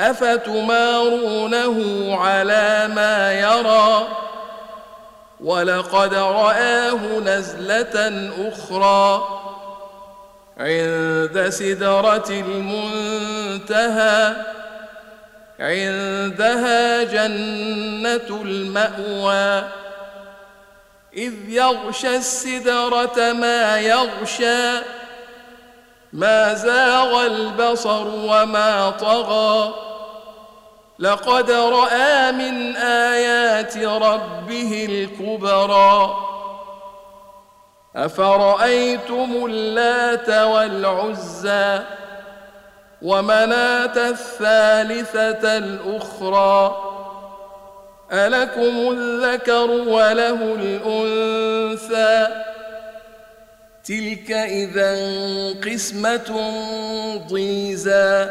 أفتمارونه على ما يرى؟ ولقد رآه نزلة أخرى عند سدرة المنتهى عندها جنة المأوى. إذ يغشى السدرة ما يغشى ما زاغ البصر وما طغى. لقد رأى من آيات ربه الكبرى. أفرأيتم اللات والعزى ومناة الثالثة الأخرى؟ ألكم الذكر وله الأنثى؟ تلك اذا قسمة ضيزى.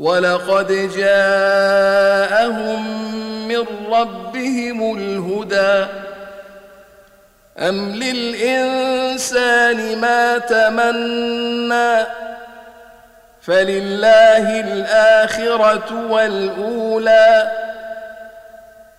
ولقد جاءهم من ربهم الهدى. أم للإنسان ما تمنى؟ فلله الآخرة والأولى.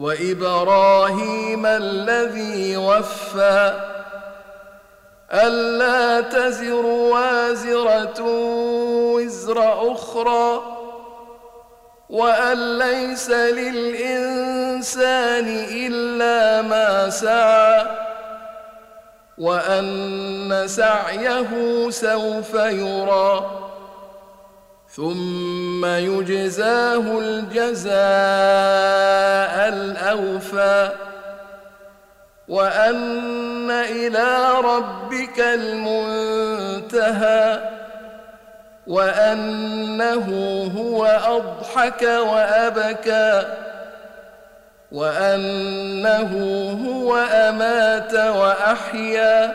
وإبراهيم الذي وفى ألا تزر وازرة وزر أخرى وأن ليس للإنسان إلا ما سعى وأن سعيه سوف يرى ثم يجزاه الجزاء الأوفى. وأن إلى ربك المنتهى. وأنه هو أضحك وأبكى. وأنه هو أمات وأحيا.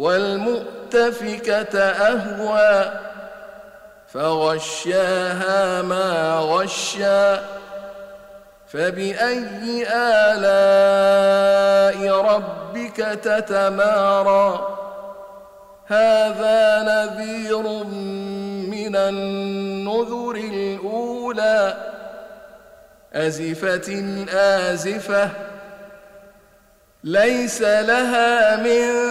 والمؤتفكة أهوى فغشاها ما غشّا. فبأي آلاء ربك تتمارى؟ هذا نذير من النذر الأولى. أزفت آزفة ليس لها من